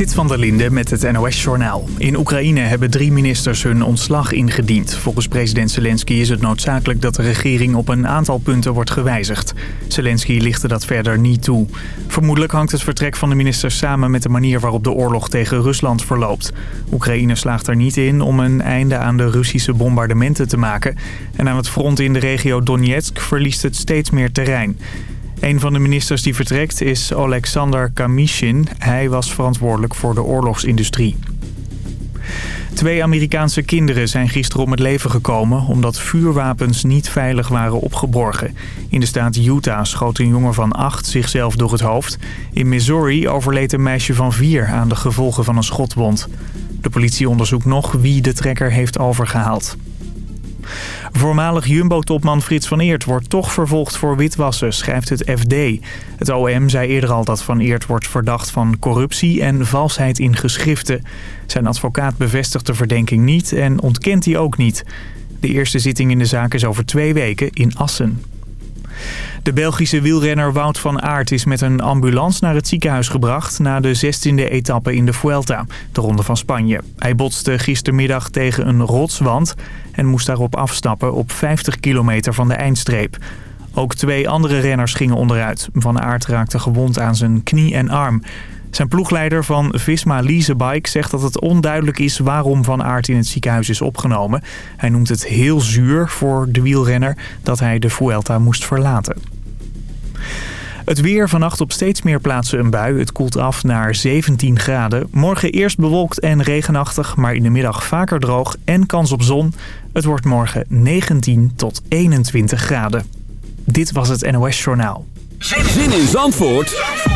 Zit van der Linde met het NOS-journaal. In Oekraïne hebben drie ministers hun ontslag ingediend. Volgens president Zelensky is het noodzakelijk dat de regering op een aantal punten wordt gewijzigd. Zelensky lichtte dat verder niet toe. Vermoedelijk hangt het vertrek van de ministers samen met de manier waarop de oorlog tegen Rusland verloopt. Oekraïne slaagt er niet in om een einde aan de Russische bombardementen te maken. En aan het front in de regio Donetsk verliest het steeds meer terrein. Een van de ministers die vertrekt is Alexander Kamishin. Hij was verantwoordelijk voor de oorlogsindustrie. Twee Amerikaanse kinderen zijn gisteren om het leven gekomen... omdat vuurwapens niet veilig waren opgeborgen. In de staat Utah schoot een jongen van acht zichzelf door het hoofd. In Missouri overleed een meisje van vier aan de gevolgen van een schotwond. De politie onderzoekt nog wie de trekker heeft overgehaald. Voormalig Jumbo-topman Frits van Eert wordt toch vervolgd voor witwassen, schrijft het FD. Het OM zei eerder al dat Van Eert wordt verdacht van corruptie en valsheid in geschriften. Zijn advocaat bevestigt de verdenking niet en ontkent die ook niet. De eerste zitting in de zaak is over twee weken in Assen. De Belgische wielrenner Wout van Aert is met een ambulance naar het ziekenhuis gebracht... na de 16e etappe in de Vuelta, de Ronde van Spanje. Hij botste gistermiddag tegen een rotswand en moest daarop afstappen op 50 kilometer van de eindstreep. Ook twee andere renners gingen onderuit. Van Aert raakte gewond aan zijn knie en arm. Zijn ploegleider van Visma Leasebike zegt dat het onduidelijk is waarom Van Aert in het ziekenhuis is opgenomen. Hij noemt het heel zuur voor de wielrenner dat hij de Vuelta moest verlaten. Het weer vannacht op steeds meer plaatsen een bui. Het koelt af naar 17 graden. Morgen eerst bewolkt en regenachtig, maar in de middag vaker droog en kans op zon. Het wordt morgen 19 tot 21 graden. Dit was het NOS Journaal. Zin in Zandvoort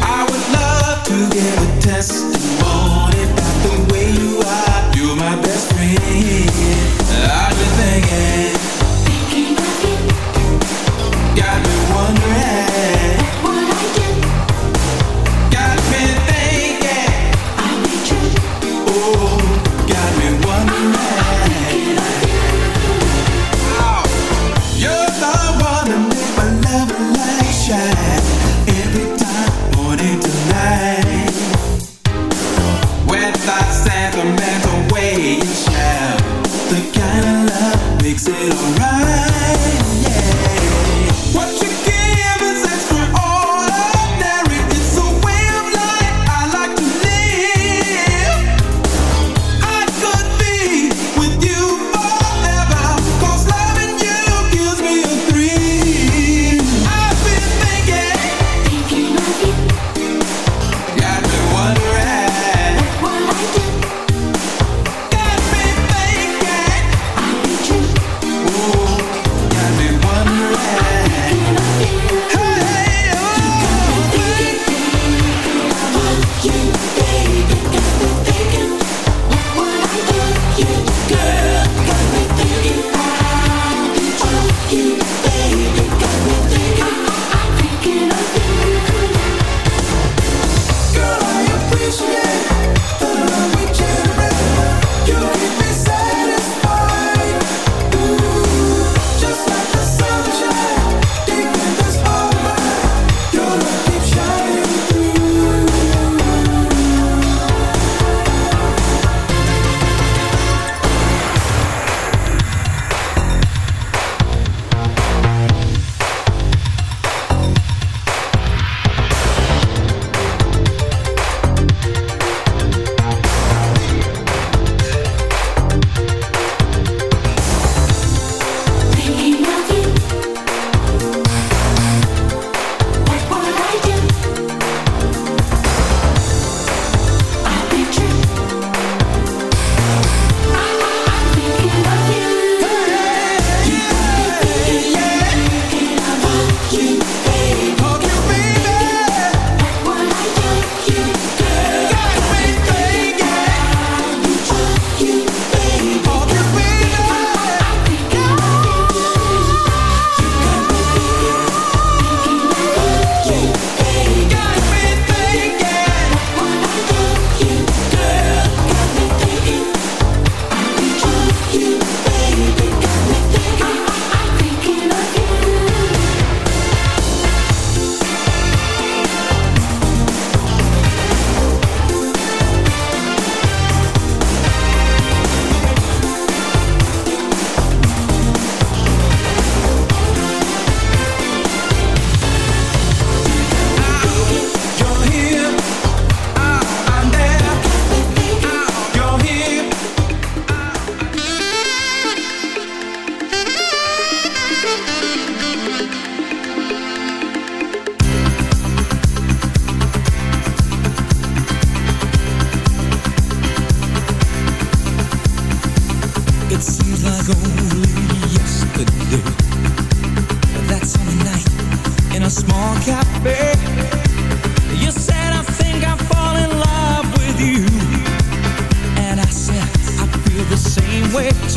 I would love to give a test.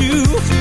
you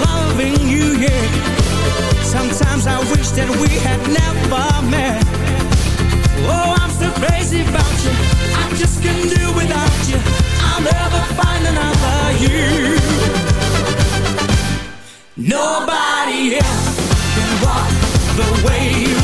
loving you yet. Sometimes I wish that we had never met. Oh, I'm so crazy about you. I just can't do without you. I'll never find another you. Nobody else can walk the way you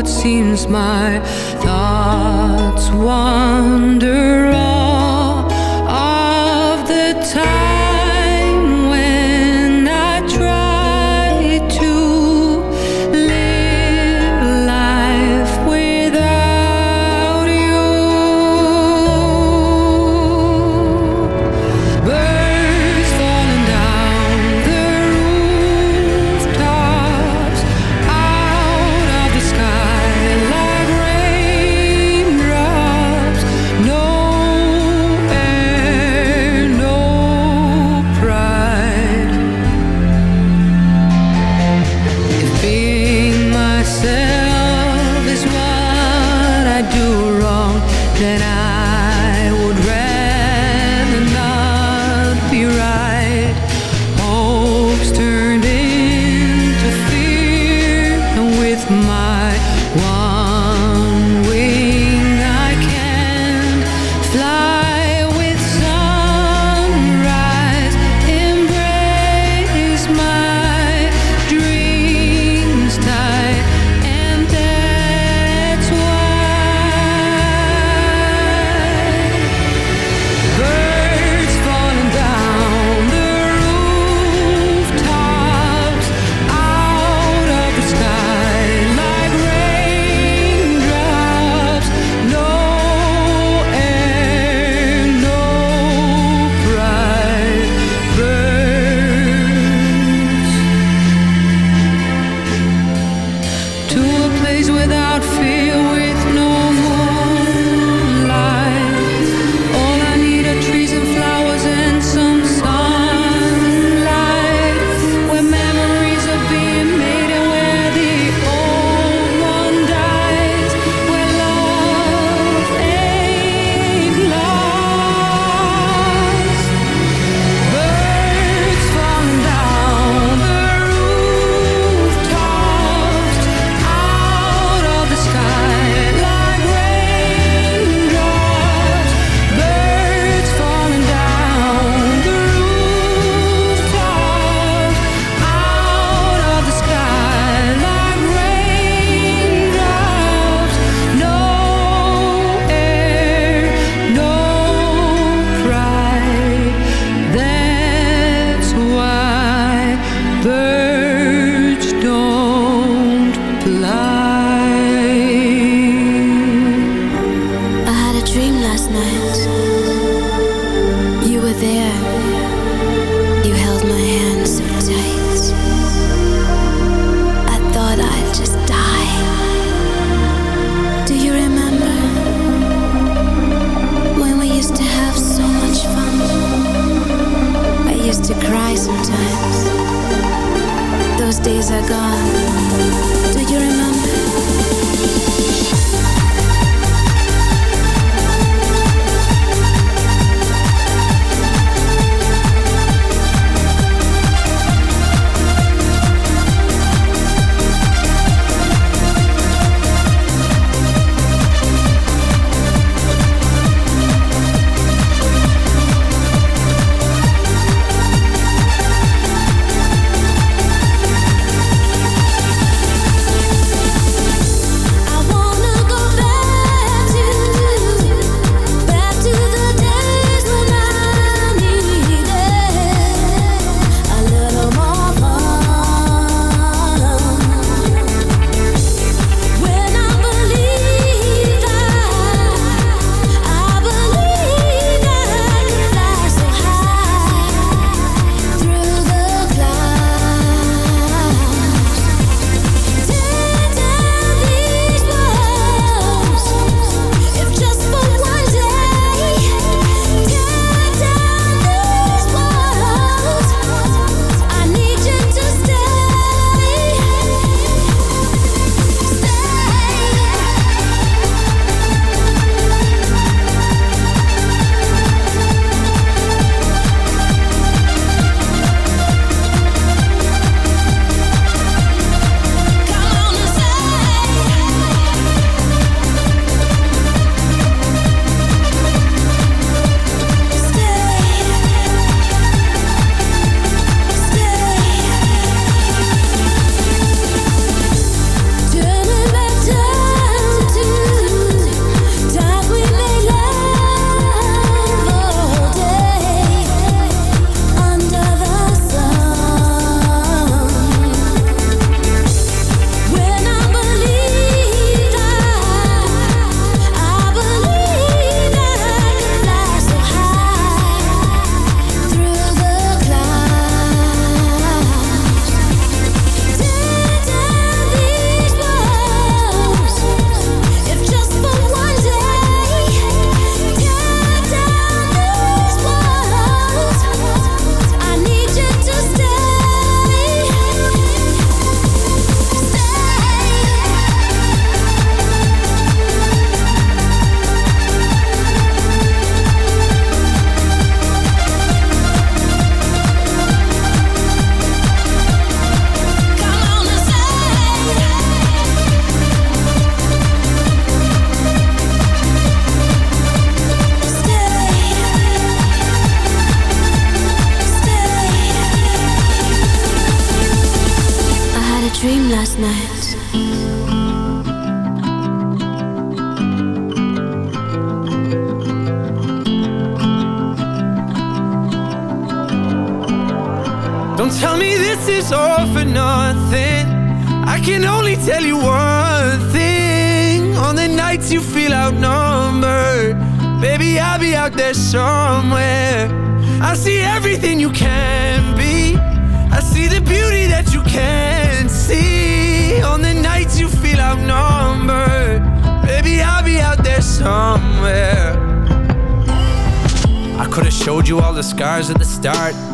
It seems my thoughts wander all of the time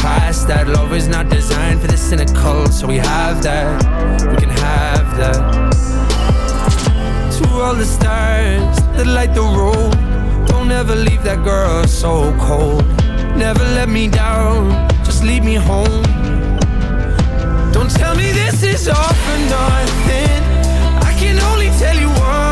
past that, love is not designed for the cynical So we have that, we can have that. To all the stars that light the road Don't ever leave that girl so cold. Never let me down, just lead me home. Don't tell me this is all for nothing. I can only tell you one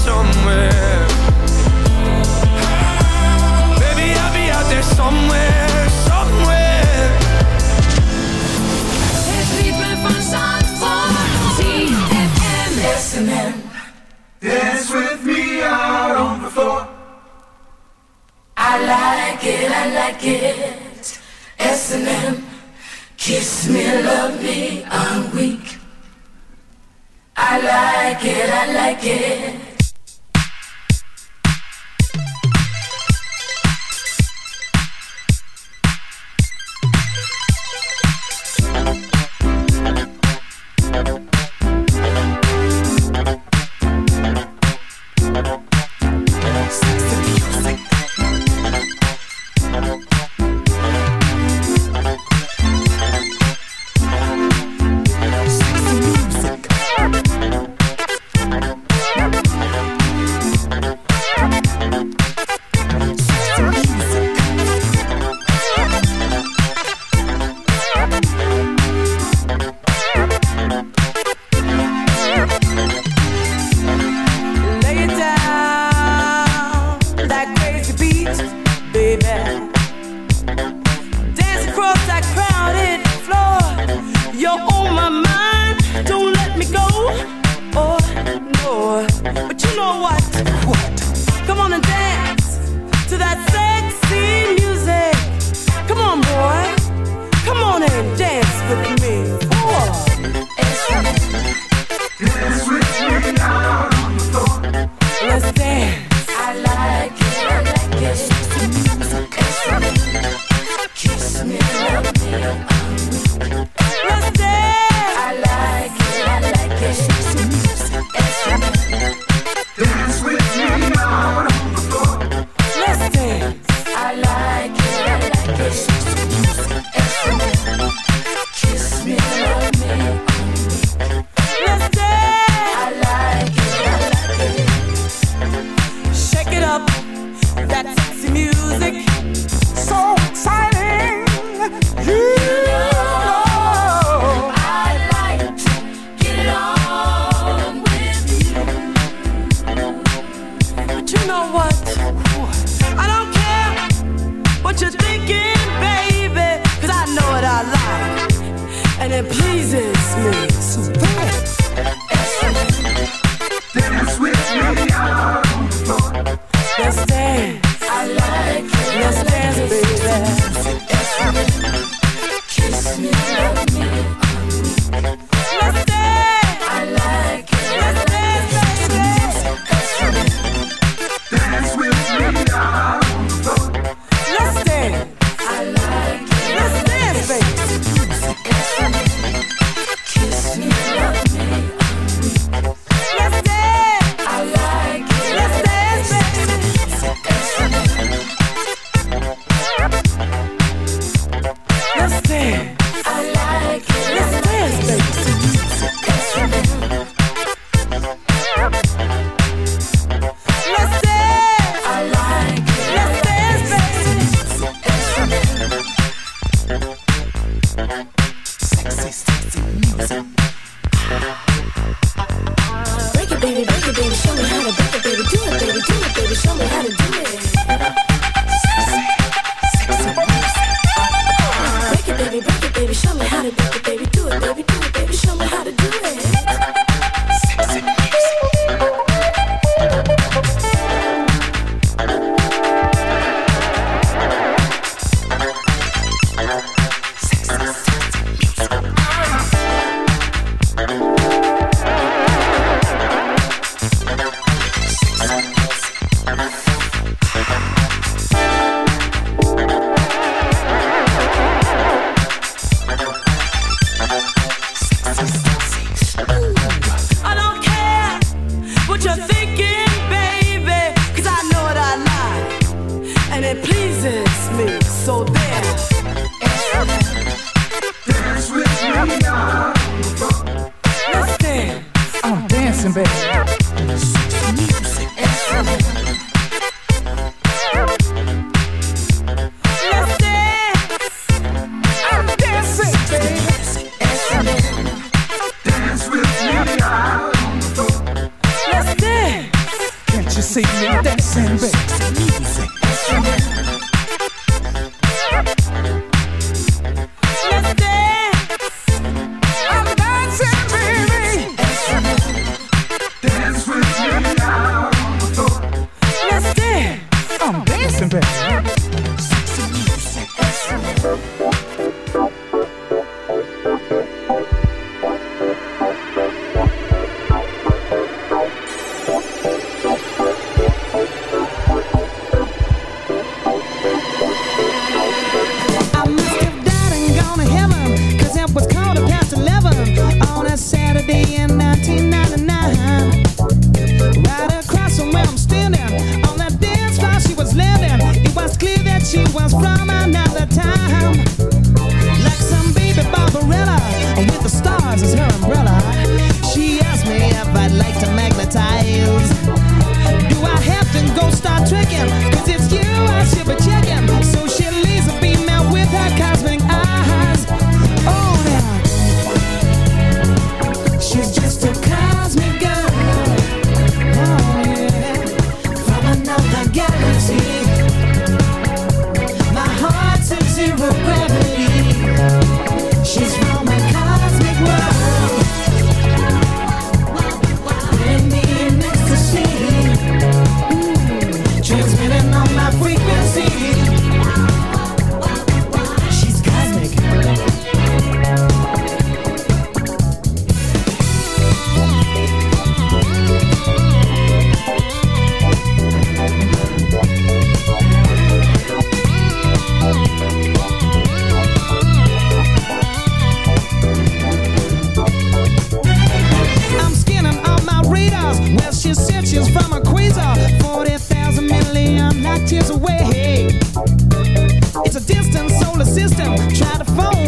Dance with me out on the floor. I like it, I like it. S&M. Kiss me, love me, I'm weak. I like it, I like it.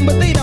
but they don't.